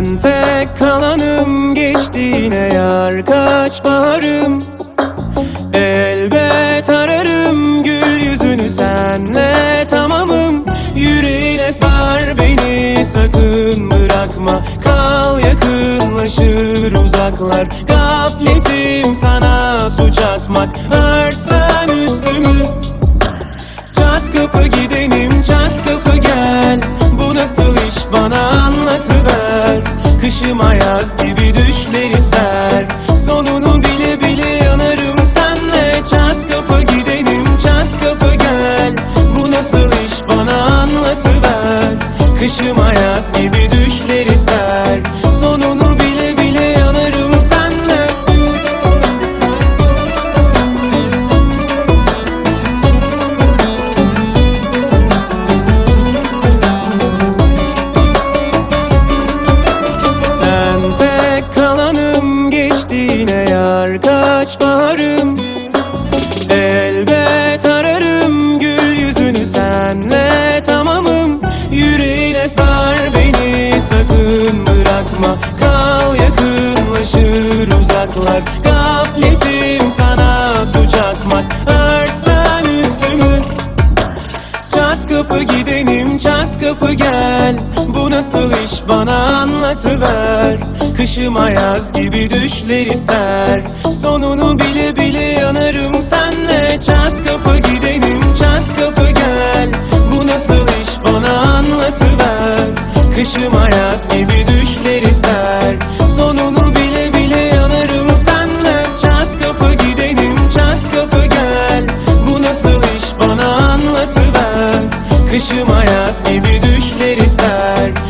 Ben tek kalanım geçtiğine yar kaç baharım Elbet ararım gül yüzünü senle tamamım. Yüreğine sar beni sakın bırakma. Kal yakınlaşır uzaklar. Gafletim sana suç atmak. Öl Kışım ayaz gibi düşleri ser. Sonunu bile bile yanarım senle. Çat kapı gidenim çat kapı gel. Bu nasıl iş? Bana anlatıver. Kışım ayaz gibi düşleri kaç baharım Elbet ararım gül yüzünü senle tamamım. Yüreğine sar beni sakın bırakma. Kal yakınlaşır uzaklar. Gafletim gidenim çat kapı gel Bu nasıl iş bana anlatıver. Kışım ayaz gibi düşleri ser Sonunu bile bile yanarım senle. Çat kapı gidenim çat kapı gel Bu nasıl iş bana anlatıver. Kışım ayaz gibi düşleri ser iş bana anlatıver Kışım ayaz gibi düşleri ser